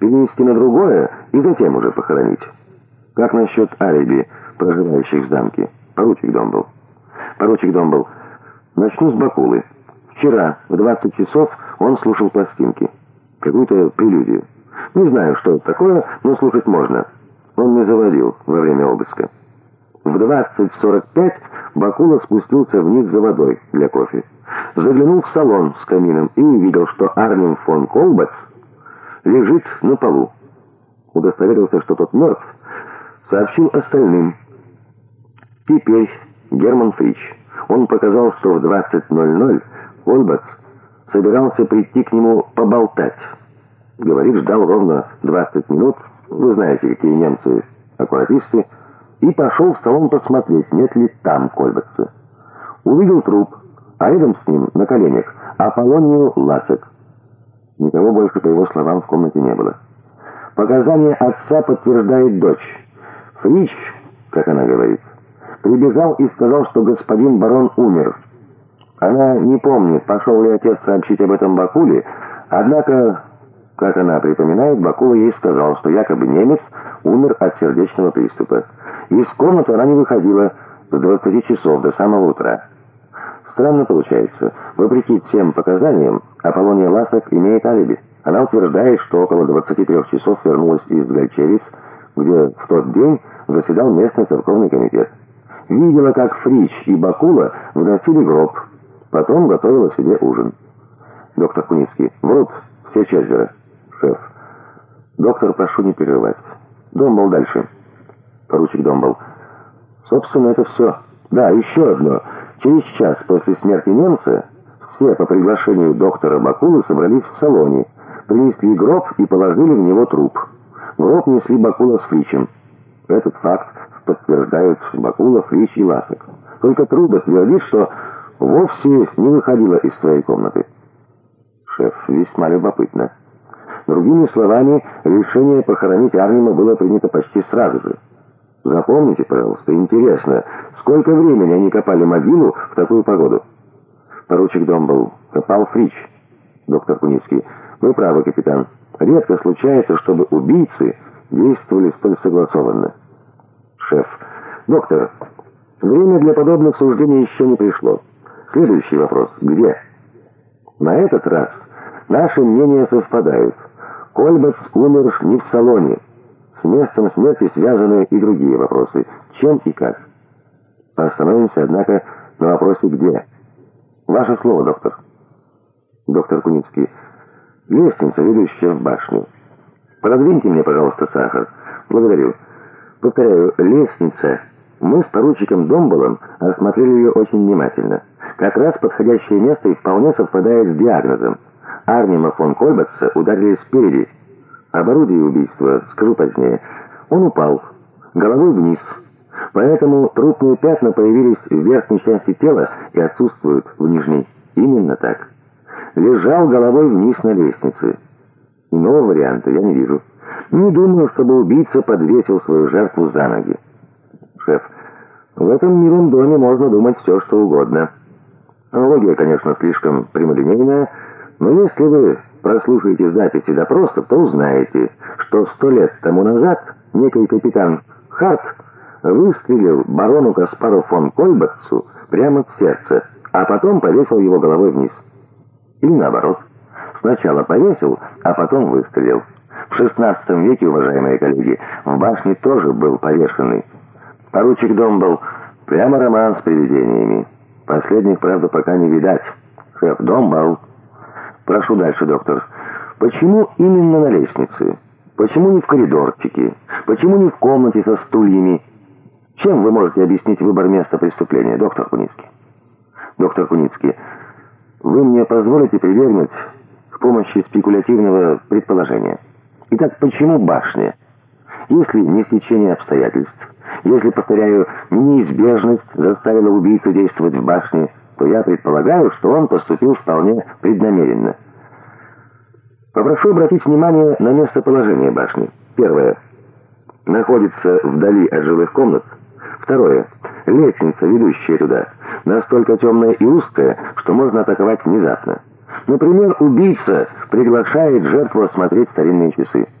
перенести на другое и затем уже похоронить. Как насчет алиби проживающих в замке? Поручик Домбл. Поручик Домбл. Начну с Бакулы. Вчера в 20 часов он слушал пластинки. Какую-то прелюдию. Не знаю, что это такое, но слушать можно. Он не заводил во время обыска. В 20.45 Бакула спустился вниз за водой для кофе. Заглянул в салон с камином и увидел, что Арнем фон Колбац лежит на полу. Удостоверился, что тот мертв, сообщил остальным. Теперь Герман Фрич. Он показал, что в 20.00 Колбац собирался прийти к нему поболтать. Говорит, ждал ровно 20 минут. Вы знаете, какие немцы аккуратисты. И пошел в салон посмотреть, нет ли там Кольбатца. Увидел труп, а рядом с ним, на коленях, Аполлонию Ласек. Никого больше, по его словам, в комнате не было. Показания отца подтверждает дочь. Фрич, как она говорит, прибежал и сказал, что господин барон умер. Она не помнит, пошел ли отец сообщить об этом Бакуле, однако, как она припоминает, Бакула ей сказал, что якобы немец умер от сердечного приступа. Из комнаты она не выходила с 20 часов до самого утра. Странно получается. Вопреки всем показаниям, Аполлония Ласок имеет алиби. Она утверждает, что около 23 часов вернулась из Гальчевиц, где в тот день заседал местный церковный комитет. Видела, как Фрич и Бакула вносили гроб, потом готовила себе ужин. Доктор Куницкий. Вот, все четверо. Шеф. Доктор, прошу не перерывать. Домбал дальше. Поручик Домбал. Собственно, это все. Да, еще одно. Через час после смерти немца все по приглашению доктора Бакулы собрались в салоне, принесли гроб и положили в него труп. Гроб несли Бакула с Фричем. Этот факт подтверждают Бакула, Фрич и Ласок. Только Труба твердит, что вовсе не выходила из своей комнаты. Шеф, весьма любопытно. Другими словами, решение похоронить Арнима было принято почти сразу же. Запомните, пожалуйста, интересно, сколько времени они копали могилу в такую погоду? Поручик Домбл копал Фрич. Доктор Куницкий, вы правы, капитан. Редко случается, чтобы убийцы действовали столь согласованно. Шеф, доктор, время для подобных суждений еще не пришло. Следующий вопрос. Где? На этот раз наши мнения совпадают. Кольбац умер не в салоне. С местом смерти связаны и другие вопросы. Чем и как? Остановимся, однако, на вопросе «где?». Ваше слово, доктор. Доктор Куницкий. Лестница, ведущая в башню. Продвиньте мне, пожалуйста, сахар. Благодарю. Повторяю, лестница. Мы с поручиком Домболом осмотрели ее очень внимательно. Как раз подходящее место и вполне совпадает с диагнозом. Арнима фон Кольбатца ударили спереди. Об орудии убийства скажу позднее. Он упал, головой вниз. Поэтому трупные пятна появились в верхней части тела и отсутствуют в нижней. Именно так. Лежал головой вниз на лестнице. Иного варианта я не вижу. Не думаю, чтобы убийца подвесил свою жертву за ноги. Шеф, в этом милом доме можно думать все, что угодно. Аналогия, конечно, слишком прямолинейная, но если вы прослушаете записи допросов, то узнаете, что сто лет тому назад некий капитан Харт выстрелил барону Каспару фон Кольбатцу прямо в сердце, а потом повесил его головой вниз. Или наоборот. Сначала повесил, а потом выстрелил. В XVI веке, уважаемые коллеги, в башне тоже был повешенный. Поручик Домбл прямо роман с привидениями. Последних, правда, пока не видать. Шеф Домбл Прошу дальше, доктор. Почему именно на лестнице? Почему не в коридорчике? Почему не в комнате со стульями? Чем вы можете объяснить выбор места преступления, доктор Куницкий? Доктор Куницкий, вы мне позволите прибегнуть к помощи спекулятивного предположения. Итак, почему башня? Если не стечение обстоятельств, если, повторяю, неизбежность заставила убийцу действовать в башне, то я предполагаю, что он поступил вполне преднамеренно. Попрошу обратить внимание на местоположение башни. Первое. Находится вдали от жилых комнат. Второе. Лестница, ведущая туда, настолько темная и узкая, что можно атаковать внезапно. Например, убийца приглашает жертву осмотреть старинные часы.